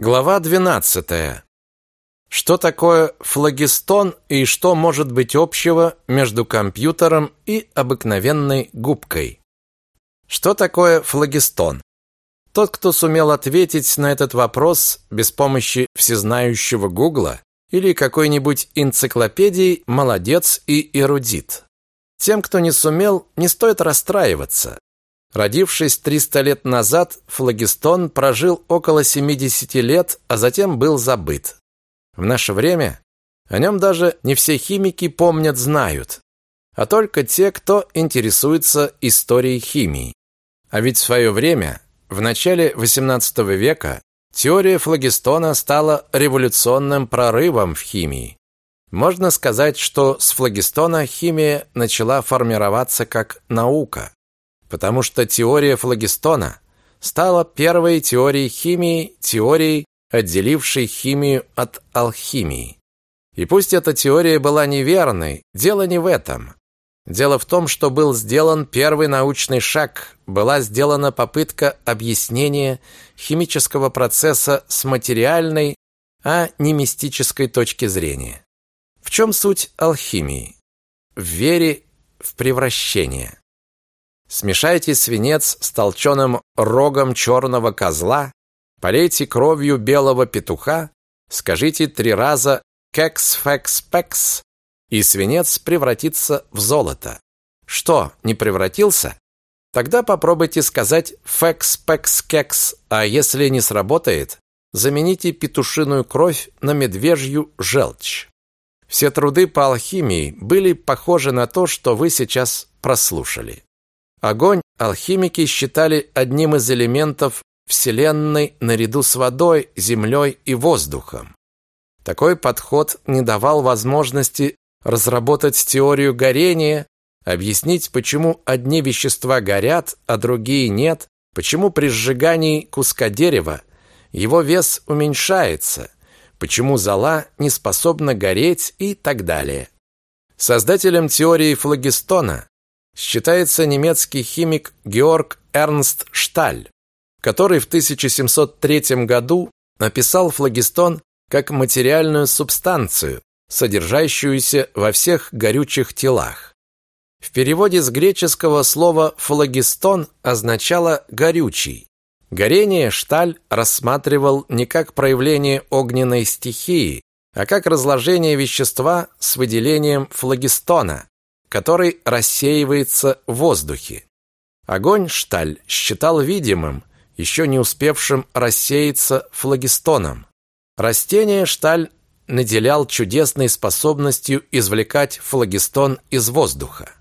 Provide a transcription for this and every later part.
Глава 12. Что такое флогистон и что может быть общего между компьютером и обыкновенной губкой? Что такое флогистон? Тот, кто сумел ответить на этот вопрос без помощи всезнающего Гугла или какой-нибудь энциклопедии, молодец и эрудит. Тем, кто не сумел, не стоит расстраиваться. Родившись 300 лет назад, флогистон прожил около 70 лет, а затем был забыт. В наше время о нем даже не все химики помнят, знают, а только те, кто интересуется историей химии. А ведь в свое время, в начале XVIII века, теория флогистона стала революционным прорывом в химии. Можно сказать, что с флогистона химия начала формироваться как наука потому что теория флогистона стала первой теорией химии, теорией, отделившей химию от алхимии. И пусть эта теория была неверной, дело не в этом. Дело в том, что был сделан первый научный шаг, была сделана попытка объяснения химического процесса с материальной, а не мистической точки зрения. В чем суть алхимии? В вере в превращение. Смешайте свинец с толченым рогом черного козла, полейте кровью белого петуха, скажите три раза «кекс-фекс-пекс», и свинец превратится в золото. Что, не превратился? Тогда попробуйте сказать «фекс-пекс-кекс», а если не сработает, замените петушиную кровь на медвежью желчь. Все труды по алхимии были похожи на то, что вы сейчас прослушали. Огонь алхимики считали одним из элементов Вселенной наряду с водой, землей и воздухом. Такой подход не давал возможности разработать теорию горения, объяснить, почему одни вещества горят, а другие нет, почему при сжигании куска дерева его вес уменьшается, почему зола не способна гореть и так далее. Создателем теории флогистона считается немецкий химик Георг Эрнст Шталь, который в 1703 году написал флогистон как материальную субстанцию, содержащуюся во всех горючих телах. В переводе с греческого слово флогистон означало горючий. Горение Шталь рассматривал не как проявление огненной стихии, а как разложение вещества с выделением флогистона, который рассеивается в воздухе. Огонь Шталь считал видимым, еще не успевшим рассеяться флогистоном. Растение Шталь наделял чудесной способностью извлекать флогистон из воздуха.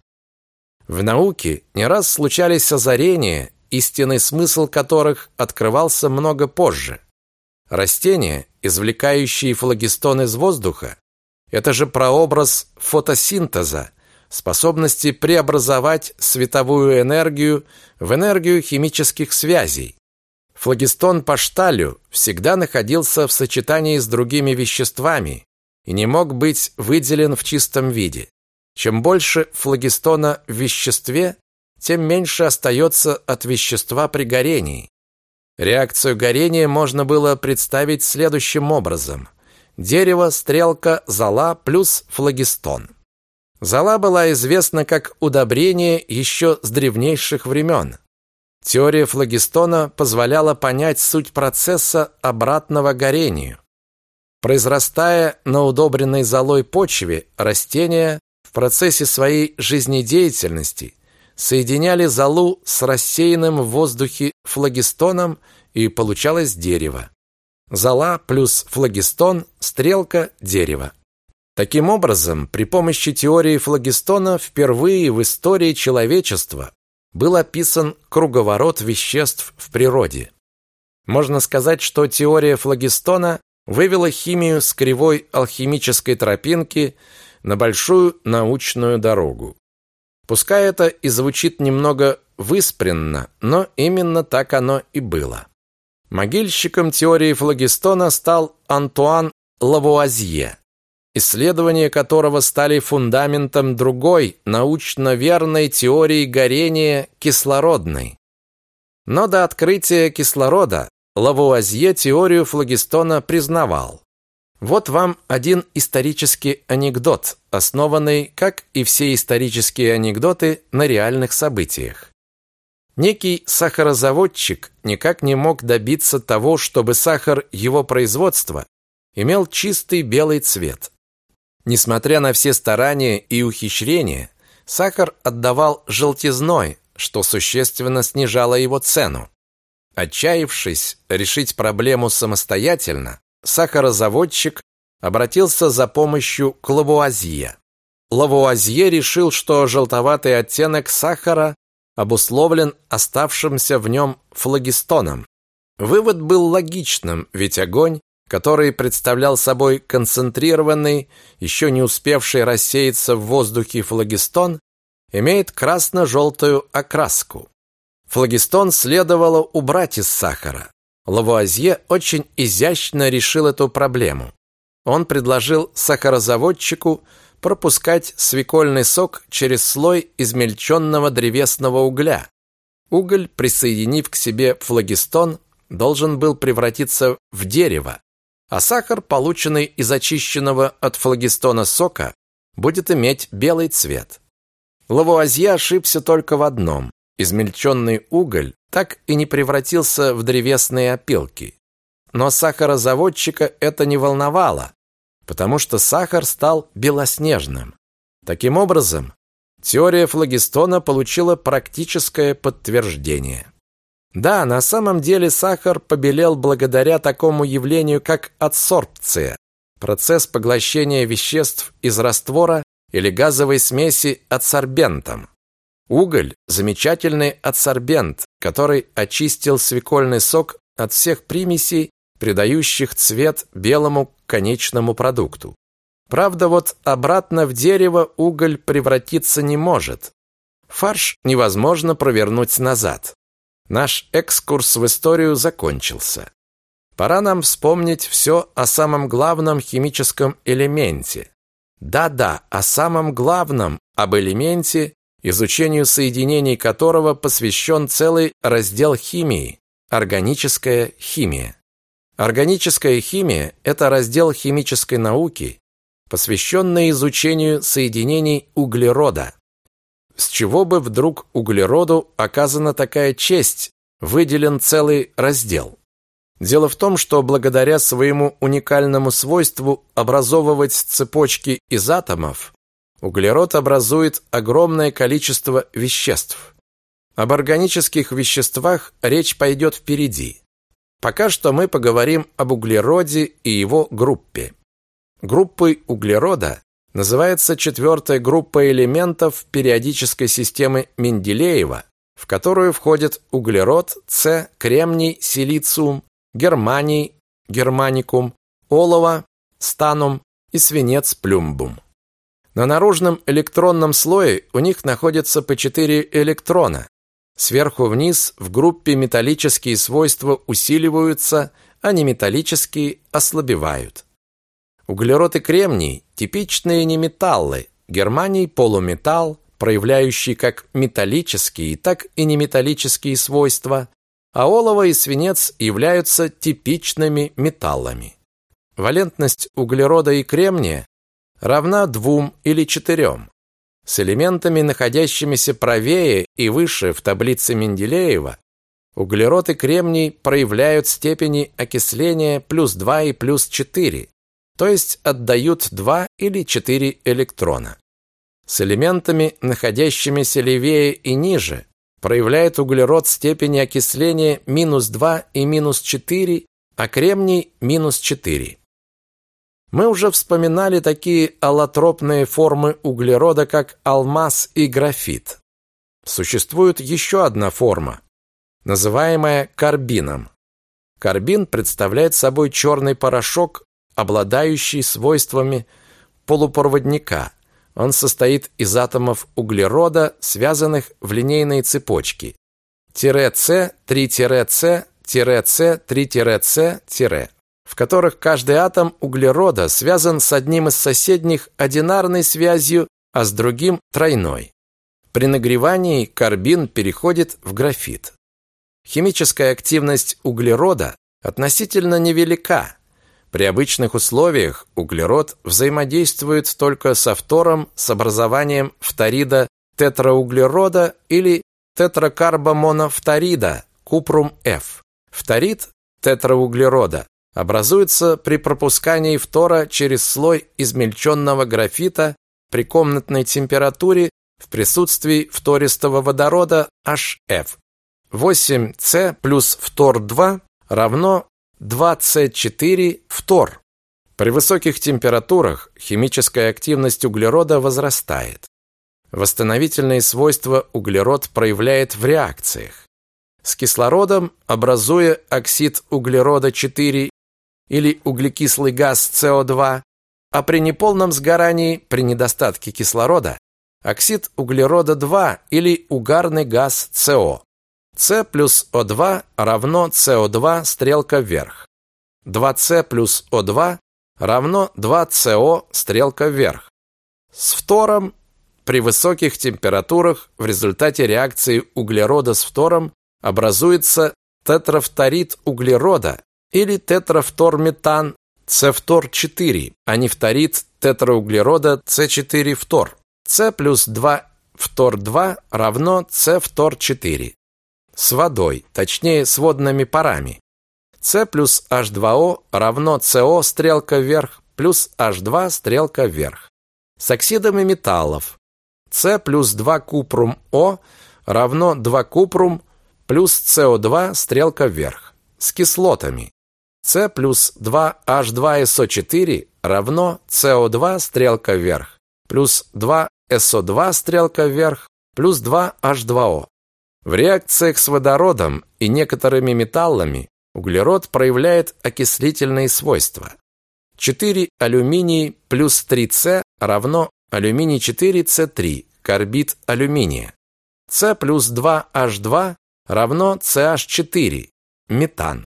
В науке не раз случались озарения, истинный смысл которых открывался много позже. Растения, извлекающие флогистон из воздуха, это же прообраз фотосинтеза, способности преобразовать световую энергию в энергию химических связей. Флогистон по шталю всегда находился в сочетании с другими веществами и не мог быть выделен в чистом виде. Чем больше флогистона в веществе, тем меньше остается от вещества при горении. Реакцию горения можно было представить следующим образом. Дерево, стрелка, зола плюс флогистон. Зола была известна как удобрение еще с древнейших времен. Теория флогистона позволяла понять суть процесса обратного горению. Произрастая на удобренной золой почве, растения в процессе своей жизнедеятельности соединяли золу с рассеянным в воздухе флогистоном и получалось дерево. Зола плюс флогистон – стрелка дерева. Таким образом, при помощи теории флогистона впервые в истории человечества был описан круговорот веществ в природе. Можно сказать, что теория флогистона вывела химию с кривой алхимической тропинки на большую научную дорогу. Пускай это и звучит немного выспренно, но именно так оно и было. Могильщиком теории флогистона стал Антуан Лавуазье исследования которого стали фундаментом другой, научно верной теории горения кислородной. Но до открытия кислорода Лавуазье теорию флогистона признавал. Вот вам один исторический анекдот, основанный, как и все исторические анекдоты, на реальных событиях. Некий сахарозаводчик никак не мог добиться того, чтобы сахар его производства имел чистый белый цвет. Несмотря на все старания и ухищрения, сахар отдавал желтизной, что существенно снижало его цену. Отчаявшись решить проблему самостоятельно, сахарозаводчик обратился за помощью к Лавуазье. Лавуазье решил, что желтоватый оттенок сахара обусловлен оставшимся в нем флогистоном. Вывод был логичным, ведь огонь, который представлял собой концентрированный, еще не успевший рассеяться в воздухе флогистон, имеет красно-желтую окраску. Флогистон следовало убрать из сахара. Лавуазье очень изящно решил эту проблему. Он предложил сахарозаводчику пропускать свекольный сок через слой измельченного древесного угля. Уголь, присоединив к себе флогистон, должен был превратиться в дерево, а сахар, полученный из очищенного от флогистона сока, будет иметь белый цвет. Лавуазье ошибся только в одном. Измельченный уголь так и не превратился в древесные опилки. Но сахарозаводчика это не волновало, потому что сахар стал белоснежным. Таким образом, теория флогистона получила практическое подтверждение. Да, на самом деле сахар побелел благодаря такому явлению, как адсорбция, процесс поглощения веществ из раствора или газовой смеси адсорбентом. Уголь – замечательный адсорбент, который очистил свекольный сок от всех примесей придающих цвет белому конечному продукту. Правда, вот обратно в дерево уголь превратиться не может. Фарш невозможно провернуть назад. Наш экскурс в историю закончился. Пора нам вспомнить все о самом главном химическом элементе. Да-да, о самом главном, об элементе, изучению соединений которого посвящен целый раздел химии – органическая химия. Органическая химия – это раздел химической науки, посвященный изучению соединений углерода. С чего бы вдруг углероду оказана такая честь, выделен целый раздел? Дело в том, что благодаря своему уникальному свойству образовывать цепочки из атомов, углерод образует огромное количество веществ. Об органических веществах речь пойдет впереди. Пока что мы поговорим об углероде и его группе. Группой углерода называется четвертая группа элементов периодической системы Менделеева, в которую входят углерод, С, кремний, силициум, германий, германикум, олово, станум и свинец плюмбум. На наружном электронном слое у них находятся по четыре электрона, Сверху вниз в группе металлические свойства усиливаются, а неметаллические ослабевают. Углерод и кремний – типичные неметаллы, германий – полуметалл, проявляющий как металлические, так и неметаллические свойства, а олово и свинец являются типичными металлами. Валентность углерода и кремния равна двум или четырем. С элементами, находящимися правее и выше в таблице Менделеева, углерод и кремний проявляют степени окисления плюс 2 и плюс 4, то есть отдают 2 или 4 электрона. С элементами, находящимися левее и ниже, проявляет углерод степени окисления минус 2 и минус 4, а кремний минус 4. Мы уже вспоминали такие аллотропные формы углерода, как алмаз и графит. Существует еще одна форма, называемая карбином. Карбин представляет собой черный порошок, обладающий свойствами полупроводника. Он состоит из атомов углерода, связанных в линейные цепочки. Тире С, 3-С, тире С, 3-С, тире в которых каждый атом углерода связан с одним из соседних одинарной связью, а с другим тройной. При нагревании карбин переходит в графит. Химическая активность углерода относительно невелика. При обычных условиях углерод взаимодействует только со фтором с образованием фторида тетрауглерода или тетракарбомонофторида купрум-F. Фторид тетрауглерода образуется при пропускании фтора через слой измельченного графита при комнатной температуре в присутствии фтористого водорода HF. 8С плюс фтор-2 равно 2С4 фтор. При высоких температурах химическая активность углерода возрастает. Восстановительные свойства углерод проявляет в реакциях. С кислородом, образуя оксид углерода 4 или углекислый газ СО2, а при неполном сгорании при недостатке кислорода оксид углерода 2 или угарный газ СО. С плюс О2 равно СО2 стрелка вверх. 2С плюс О2 равно 2СО стрелка вверх. С фтором при высоких температурах в результате реакции углерода с фтором образуется тетрафторид углерода или тетрафторметан С-фтор-4, а не фторид тетрауглерода С4-фтор. С плюс 2 фтор-2 равно С-фтор-4. С водой, точнее с водными парами. С плюс H2O равно СО стрелка вверх плюс H2 стрелка вверх. С оксидами металлов. С плюс 2 купрум О равно 2 купрум плюс СО2 стрелка вверх. С кислотами. С плюс 2 H2SO4 равно СО2 стрелка вверх плюс 2 SO2 стрелка вверх плюс 2 H2O. В реакциях с водородом и некоторыми металлами углерод проявляет окислительные свойства. 4 алюминий плюс 3С равно алюминий 4С3, карбид алюминия. С плюс 2H2 равно CH4, метан.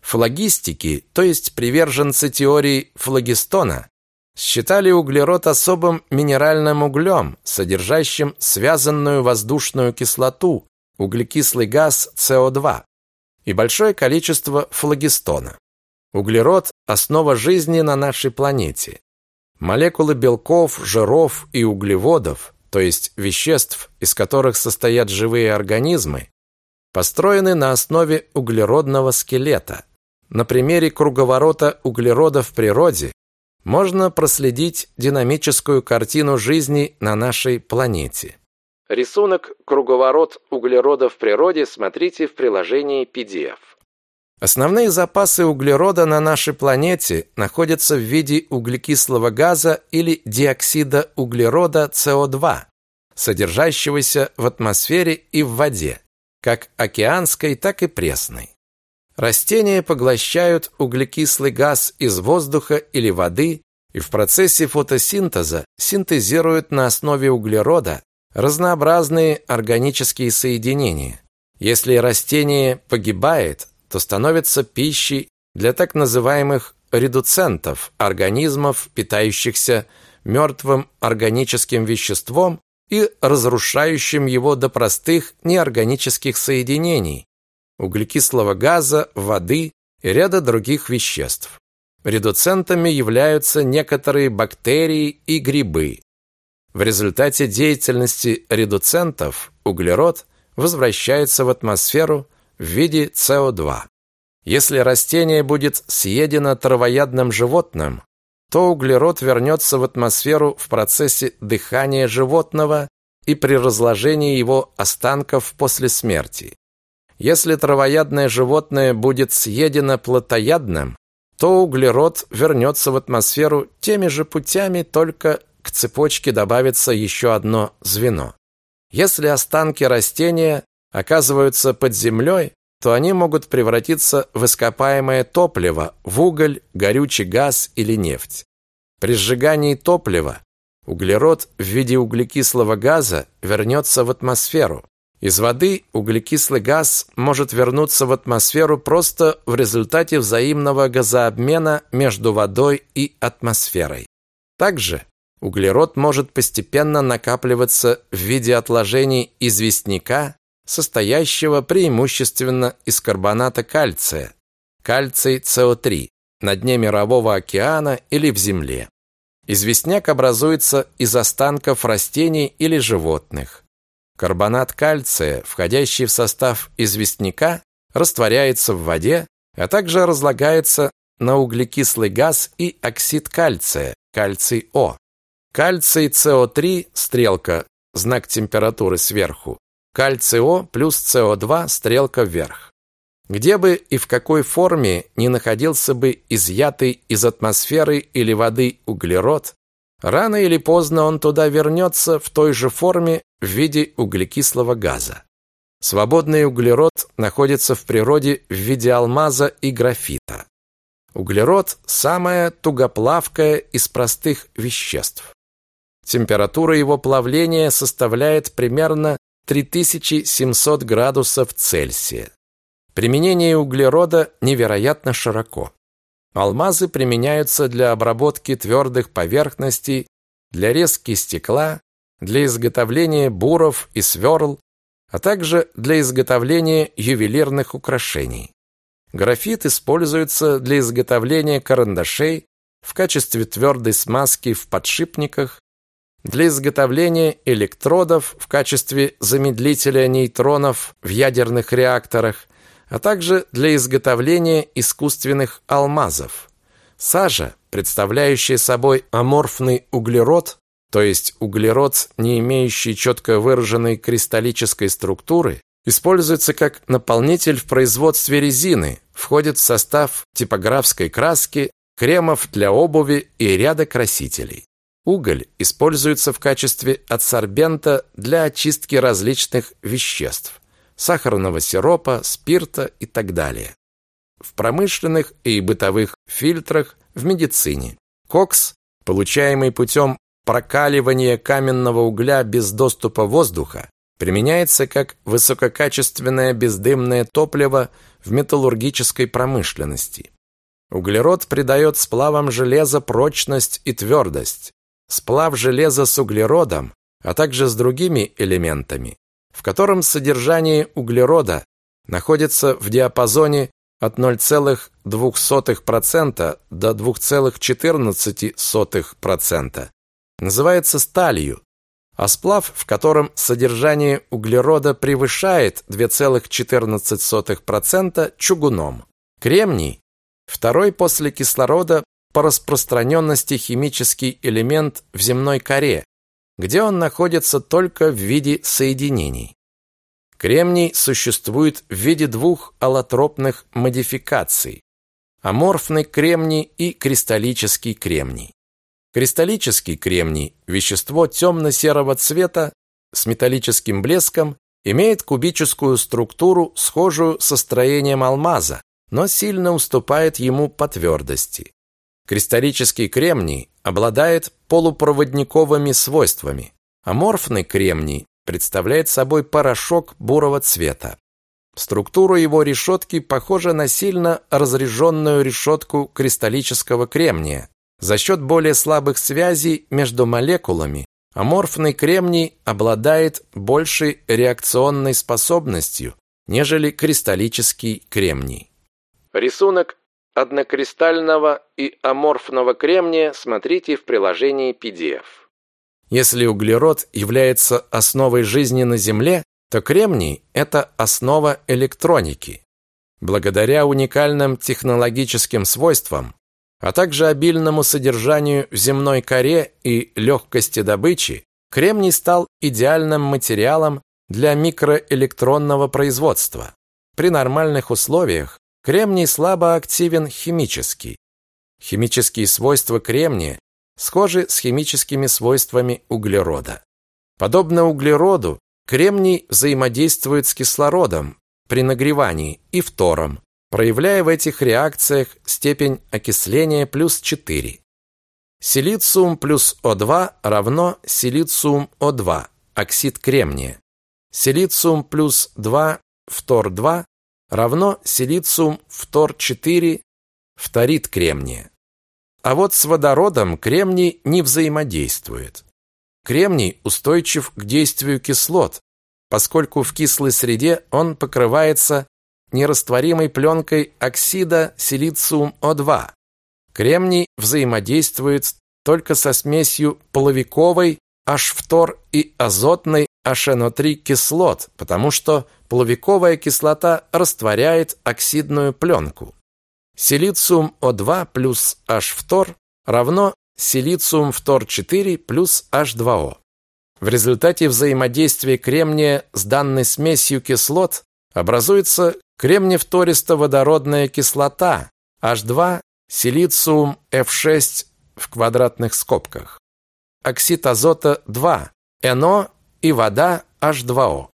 Флагистики, то есть приверженцы теории флагистона, считали углерод особым минеральным углем, содержащим связанную воздушную кислоту, углекислый газ СО2 и большое количество флагистона. Углерод – основа жизни на нашей планете. Молекулы белков, жиров и углеводов, то есть веществ, из которых состоят живые организмы, построены на основе углеродного скелета. На примере круговорота углерода в природе можно проследить динамическую картину жизни на нашей планете. Рисунок «Круговорот углерода в природе» смотрите в приложении PDF. Основные запасы углерода на нашей планете находятся в виде углекислого газа или диоксида углерода СО2, содержащегося в атмосфере и в воде, как океанской, так и пресной. Растения поглощают углекислый газ из воздуха или воды и в процессе фотосинтеза синтезируют на основе углерода разнообразные органические соединения. Если растение погибает, то становится пищей для так называемых редуцентов, организмов, питающихся мертвым органическим веществом и разрушающим его до простых неорганических соединений, углекислого газа, воды и ряда других веществ. Редуцентами являются некоторые бактерии и грибы. В результате деятельности редуцентов углерод возвращается в атмосферу в виде СО2. Если растение будет съедено травоядным животным, то углерод вернется в атмосферу в процессе дыхания животного и при разложении его останков после смерти. Если травоядное животное будет съедено плотоядным, то углерод вернется в атмосферу теми же путями, только к цепочке добавится еще одно звено. Если останки растения оказываются под землей, то они могут превратиться в ископаемое топливо, в уголь, горючий газ или нефть. При сжигании топлива углерод в виде углекислого газа вернется в атмосферу. Из воды углекислый газ может вернуться в атмосферу просто в результате взаимного газообмена между водой и атмосферой. Также Углерод может постепенно накапливаться в виде отложений известняка, состоящего преимущественно из карбоната кальция, кальций СО3 на дне мирового океана или в земле. Известняк образуется из останков растений или животных. Карбонат кальция, входящий в состав известняка, растворяется в воде, а также разлагается на углекислый газ и оксид кальция, кальций О. Кальций СО3, стрелка, знак температуры сверху, кальций О плюс СО2, стрелка вверх. Где бы и в какой форме ни находился бы изъятый из атмосферы или воды углерод, рано или поздно он туда вернется в той же форме в виде углекислого газа. Свободный углерод находится в природе в виде алмаза и графита. Углерод – самая тугоплавкая из простых веществ. Температура его плавления составляет примерно 3700 градусов Цельсия. Применение углерода невероятно широко. Алмазы применяются для обработки твердых поверхностей, для резки стекла, для изготовления буров и сверл, а также для изготовления ювелирных украшений. Графит используется для изготовления карандашей в качестве твердой смазки в подшипниках, для изготовления электродов в качестве замедлителя нейтронов в ядерных реакторах, а также для изготовления искусственных алмазов. Сажа, представляющая собой аморфный углерод, то есть углерод, не имеющий четко выраженной кристаллической структуры, используется как наполнитель в производстве резины, входит в состав типографской краски, кремов для обуви и ряда красителей. Уголь используется в качестве адсорбента для очистки различных веществ сахарного сиропа, спирта и так далее. В промышленных и бытовых фильтрах, в медицине. Кокс, получаемый путем прокаливания каменного угля без доступа воздуха, применяется как высококачественное бездымное топливо в металлургической промышленности. Углерод придает сплавам железа прочность и твердость. Сплав железа с углеродом, а также с другими элементами, в котором содержание углерода находится в диапазоне от 0,02% до 2,14%, называется сталью, а сплав, в котором содержание углерода превышает 2,14% чугуном. Кремний – второй после кислорода по распространенности химический элемент в земной коре, где он находится только в виде соединений. Кремний существует в виде двух аллотропных модификаций – аморфный кремний и кристаллический кремний. Кристаллический кремний – вещество темно-серого цвета с металлическим блеском, имеет кубическую структуру, схожую со строением алмаза, но сильно уступает ему по твердости. Кристаллический кремний обладает полупроводниковыми свойствами. Аморфный кремний представляет собой порошок бурого цвета. Структура его решетки похожа на сильно разряженную решетку кристаллического кремния. За счет более слабых связей между молекулами аморфный кремний обладает большей реакционной способностью, нежели кристаллический кремний. Рисунок однокристального и аморфного кремния смотрите в приложении PDF. Если углерод является основой жизни на Земле, то кремний – это основа электроники. Благодаря уникальным технологическим свойствам, а также обильному содержанию в земной коре и легкости добычи, кремний стал идеальным материалом для микроэлектронного производства. При нормальных условиях Кремний слабо активен химически. Химические свойства кремния схожи с химическими свойствами углерода. Подобно углероду, кремний взаимодействует с кислородом при нагревании и фтором, проявляя в этих реакциях степень окисления плюс 4. Силициум плюс О2 равно силициум О2, оксид кремния. Силициум плюс 2, фтор 2 равно силициум фтор-4 фторид кремния. А вот с водородом кремний не взаимодействует. Кремний устойчив к действию кислот, поскольку в кислой среде он покрывается нерастворимой пленкой оксида силициум-О2. Кремний взаимодействует только со смесью половиковой H-фтор и азотной HNO3 кислот, потому что половиковая кислота растворяет оксидную пленку. Силициум О2 плюс H-фтор равно силициум фтор-4 плюс H2O. В результате взаимодействия кремния с данной смесью кислот образуется кремневтористо-водородная кислота H2 силициум F6 в квадратных скобках. Оксид азота 2, НО и вода H2O.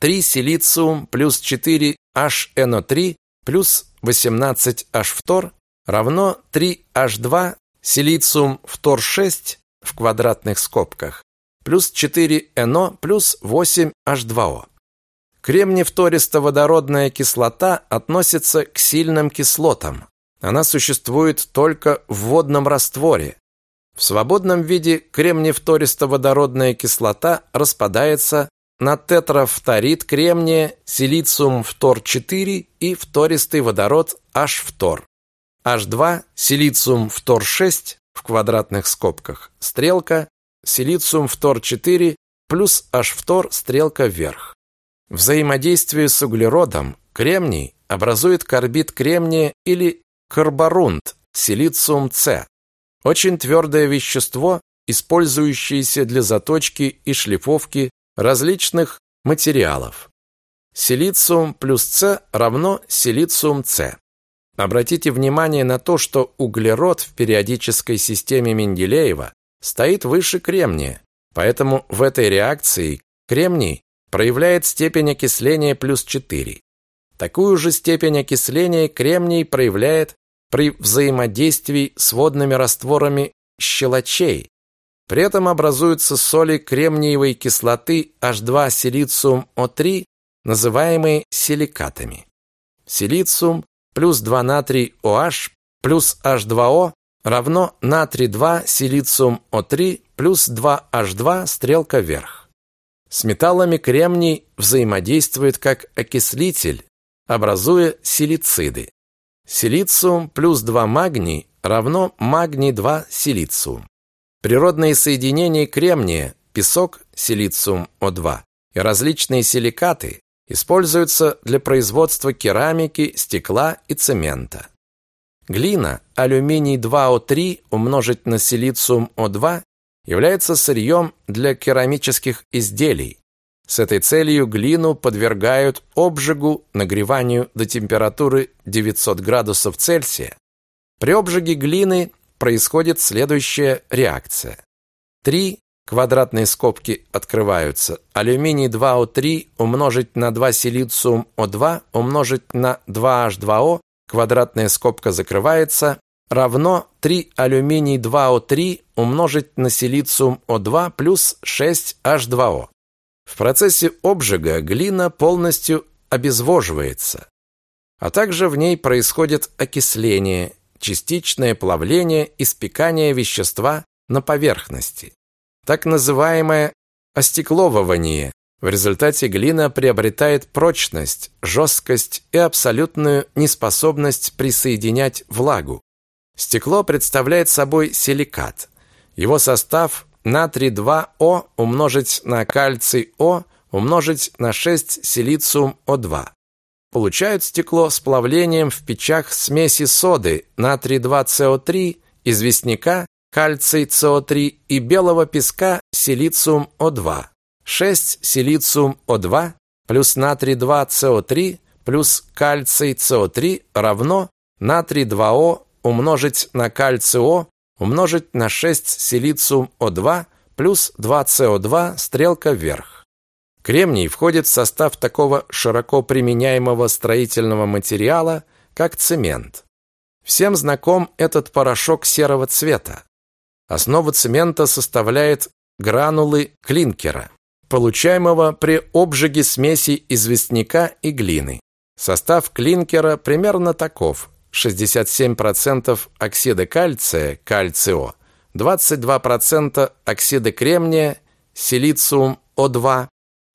3 силициум плюс 4 HNO3 плюс 18 H2 равно 3 H2 силициум фтор 6 в квадратных скобках плюс 4NO плюс 8H2O. Кремний-фтористо-водородная кислота относится к сильным кислотам. Она существует только в водном растворе. В свободном виде кремний-фтористо-водородная кислота распадается на тетрафторид кремния, силициум фтор-4 и фтористый водород H-фтор. H2, силициум фтор-6 в квадратных скобках, стрелка, силициум фтор-4 плюс H-фтор стрелка вверх. Взаимодействие с углеродом кремний образует карбид кремния или карборунт силициум С. Очень твердое вещество, использующееся для заточки и шлифовки различных материалов. Силициум плюс С равно силициум С. Обратите внимание на то, что углерод в периодической системе Менделеева стоит выше кремния, поэтому в этой реакции кремний проявляет степень окисления плюс 4. Такую же степень окисления кремний проявляет при взаимодействии с водными растворами щелочей. При этом образуются соли кремниевой кислоты H2-силициум-О3, называемые силикатами. Силициум плюс 2 натрий OH плюс H2O равно натрий 2 силициум О3 плюс 2H2 стрелка вверх. С металлами кремний взаимодействует как окислитель, образуя силициды. Силициум плюс 2 магний равно магний 2 силициум. Природные соединения кремния, песок, силициум О2 и различные силикаты используются для производства керамики, стекла и цемента. Глина, алюминий 2О3 умножить на силициум О2 является сырьем для керамических изделий. С этой целью глину подвергают обжигу, нагреванию до температуры 900 градусов Цельсия. При обжиге глины происходит следующая реакция. 3 квадратные скобки открываются. Алюминий 2О3 умножить на 2 силициум О2 умножить на 2H2O квадратная скобка закрывается, равно 3 алюминий 2О3 умножить на силициум О2 плюс 6H2O. В процессе обжига глина полностью обезвоживается, а также в ней происходит окисление, частичное плавление и спекание вещества на поверхности. Так называемое остекловывание, в результате глина приобретает прочность, жесткость и абсолютную неспособность присоединять влагу. Стекло представляет собой силикат. Его состав натрий 2О умножить на кальций О умножить на 6 силициум О2. Получают стекло с плавлением в печах смеси соды натрий 2СО3, известняка, кальций СО3 и белого песка силициум О2. 6 силициум О2 плюс натрий 2 СО3 плюс кальций СО3 равно натрий 2О умножить на кальций О умножить на 6 силициум О2 плюс 2 СО2 стрелка вверх. Кремний входит в состав такого широко применяемого строительного материала, как цемент. Всем знаком этот порошок серого цвета. Основу цемента составляет гранулы клинкера получаемого при обжиге смеси известняка и глины. Состав клинкера примерно таков: 67% оксида кальция, кальцио, 22% оксида кремния, силициум О2,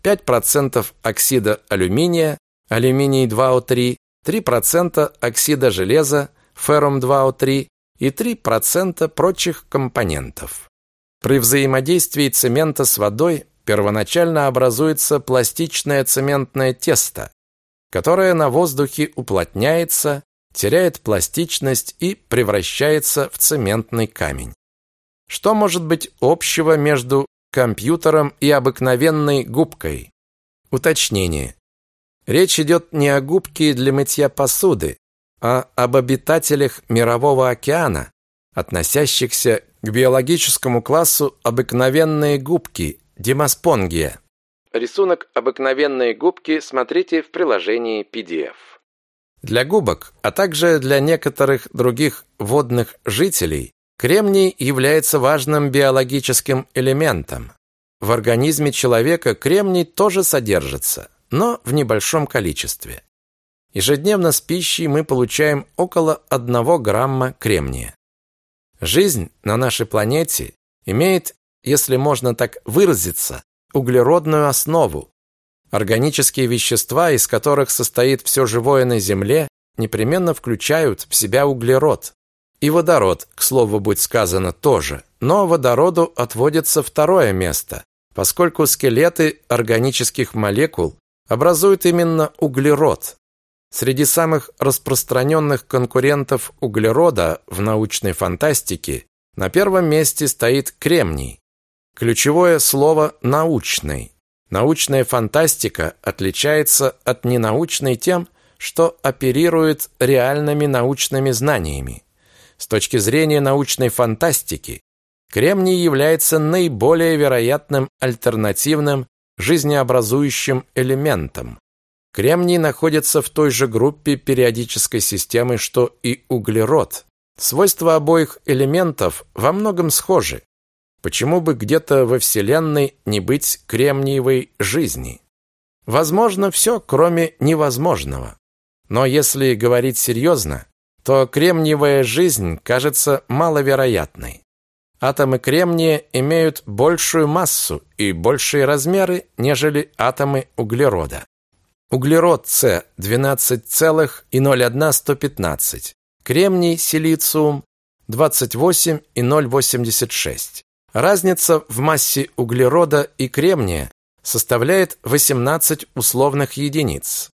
5% оксида алюминия, алюминий 2О3, 3% оксида железа, феррум-2О3 и 3% прочих компонентов. При взаимодействии цемента с водой первоначально образуется пластичное цементное тесто, которое на воздухе уплотняется, теряет пластичность и превращается в цементный камень. Что может быть общего между компьютером и обыкновенной губкой? Уточнение. Речь идет не о губке для мытья посуды, а об обитателях Мирового океана, относящихся к биологическому классу обыкновенные губки Демоспонгия. Рисунок обыкновенные губки смотрите в приложении PDF. Для губок, а также для некоторых других водных жителей, кремний является важным биологическим элементом. В организме человека кремний тоже содержится, но в небольшом количестве. Ежедневно с пищей мы получаем около 1 грамма кремния. Жизнь на нашей планете имеет, если можно так выразиться, углеродную основу. Органические вещества, из которых состоит все живое на Земле, непременно включают в себя углерод. И водород, к слову будь сказано, тоже. Но водороду отводится второе место, поскольку скелеты органических молекул образуют именно углерод. Среди самых распространенных конкурентов углерода в научной фантастике на первом месте стоит кремний. Ключевое слово «научный». Научная фантастика отличается от ненаучной тем, что оперирует реальными научными знаниями. С точки зрения научной фантастики, кремний является наиболее вероятным альтернативным жизнеобразующим элементом. Кремний находится в той же группе периодической системы, что и углерод. Свойства обоих элементов во многом схожи. Почему бы где-то во Вселенной не быть кремниевой жизни? Возможно все, кроме невозможного. Но если говорить серьезно, то кремниевая жизнь кажется маловероятной. Атомы кремния имеют большую массу и большие размеры, нежели атомы углерода. Углерод С 12,01115. Кремний, силициум 28,086. Разница в массе углерода и кремния составляет 18 условных единиц.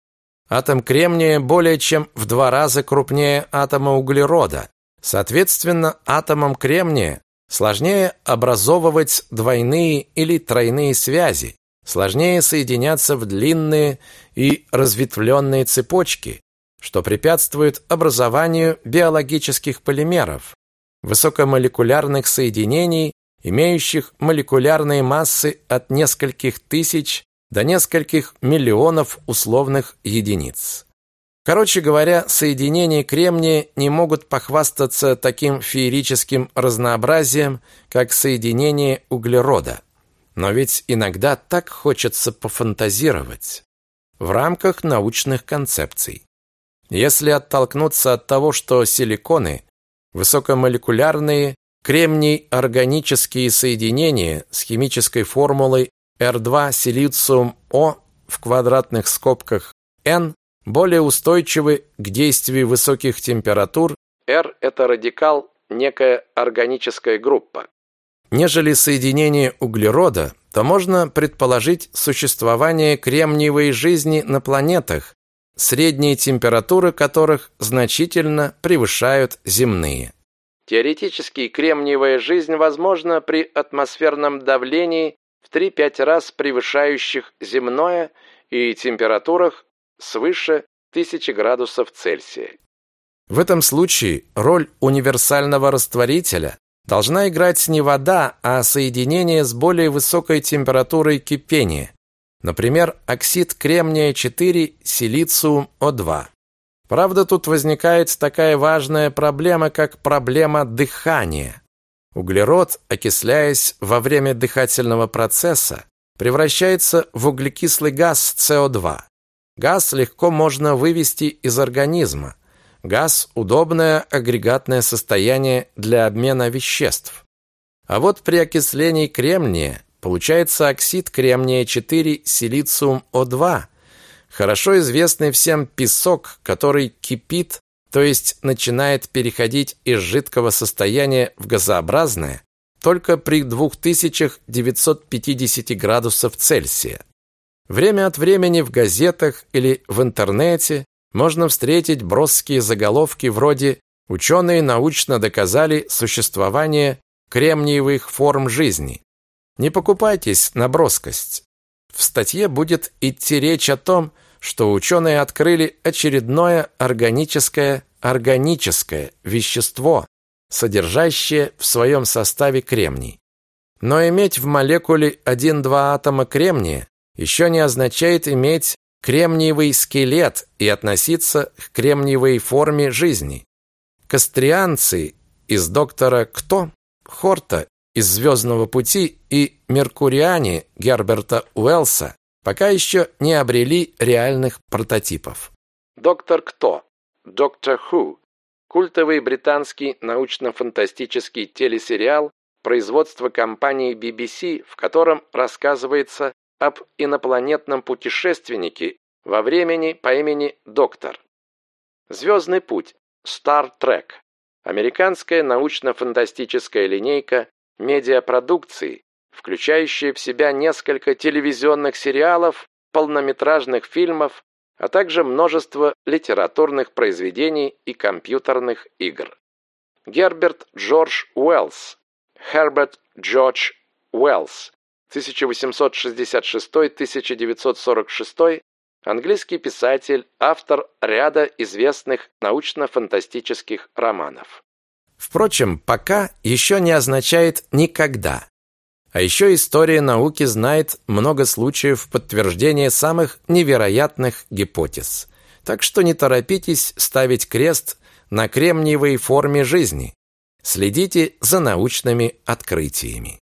Атом кремния более чем в два раза крупнее атома углерода. Соответственно, атомам кремния сложнее образовывать двойные или тройные связи, сложнее соединяться в длинные и разветвленные цепочки, что препятствует образованию биологических полимеров, высокомолекулярных соединений, имеющих молекулярные массы от нескольких тысяч до нескольких миллионов условных единиц. Короче говоря, соединения кремния не могут похвастаться таким феерическим разнообразием, как соединения углерода. Но ведь иногда так хочется пофантазировать в рамках научных концепций. Если оттолкнуться от того, что силиконы высокомолекулярные кремний органические соединения с химической формулой R2 силициум О в квадратных скобках N более устойчивы к действию высоких температур. R это радикал, некая органическая группа нежели соединение углерода, то можно предположить существование кремниевой жизни на планетах, средние температуры которых значительно превышают земные. Теоретически кремниевая жизнь возможна при атмосферном давлении в 3-5 раз превышающих земное и температурах свыше 1000 градусов Цельсия. В этом случае роль универсального растворителя должна играть не вода, а соединение с более высокой температурой кипения, например, оксид кремния-4, силициум О2. Правда, тут возникает такая важная проблема, как проблема дыхания. Углерод, окисляясь во время дыхательного процесса, превращается в углекислый газ СО2. Газ легко можно вывести из организма, Газ – удобное агрегатное состояние для обмена веществ. А вот при окислении кремния получается оксид кремния-4 силициум О2, Хорошо известный всем песок, который кипит, то есть начинает переходить из жидкого состояния в газообразное, только при 2950 градусов Цельсия. Время от времени в газетах или в интернете можно встретить броские заголовки вроде «Ученые научно доказали существование кремниевых форм жизни». Не покупайтесь на броскость. В статье будет идти речь о том, что ученые открыли очередное органическое органическое вещество, содержащее в своем составе кремний. Но иметь в молекуле 1-2 атома кремния еще не означает иметь кремниевый скелет и относиться к кремниевой форме жизни. Кастрианцы из доктора Кто, Хорта из «Звездного пути» и меркуриане Герберта Уэллса пока еще не обрели реальных прототипов. Доктор Кто, Доктор Ху, культовый британский научно-фантастический телесериал производства компании BBC, в котором рассказывается об инопланетном путешественнике во времени по имени Доктор. Звездный путь, Star Trek, американская научно-фантастическая линейка медиапродукции, включающая в себя несколько телевизионных сериалов, полнометражных фильмов, а также множество литературных произведений и компьютерных игр. Герберт Джордж Уэллс, Herbert George Wells, 1866-1946, английский писатель, автор ряда известных научно-фантастических романов. Впрочем, пока еще не означает никогда. А еще история науки знает много случаев подтверждения самых невероятных гипотез. Так что не торопитесь ставить крест на кремниевой форме жизни. Следите за научными открытиями.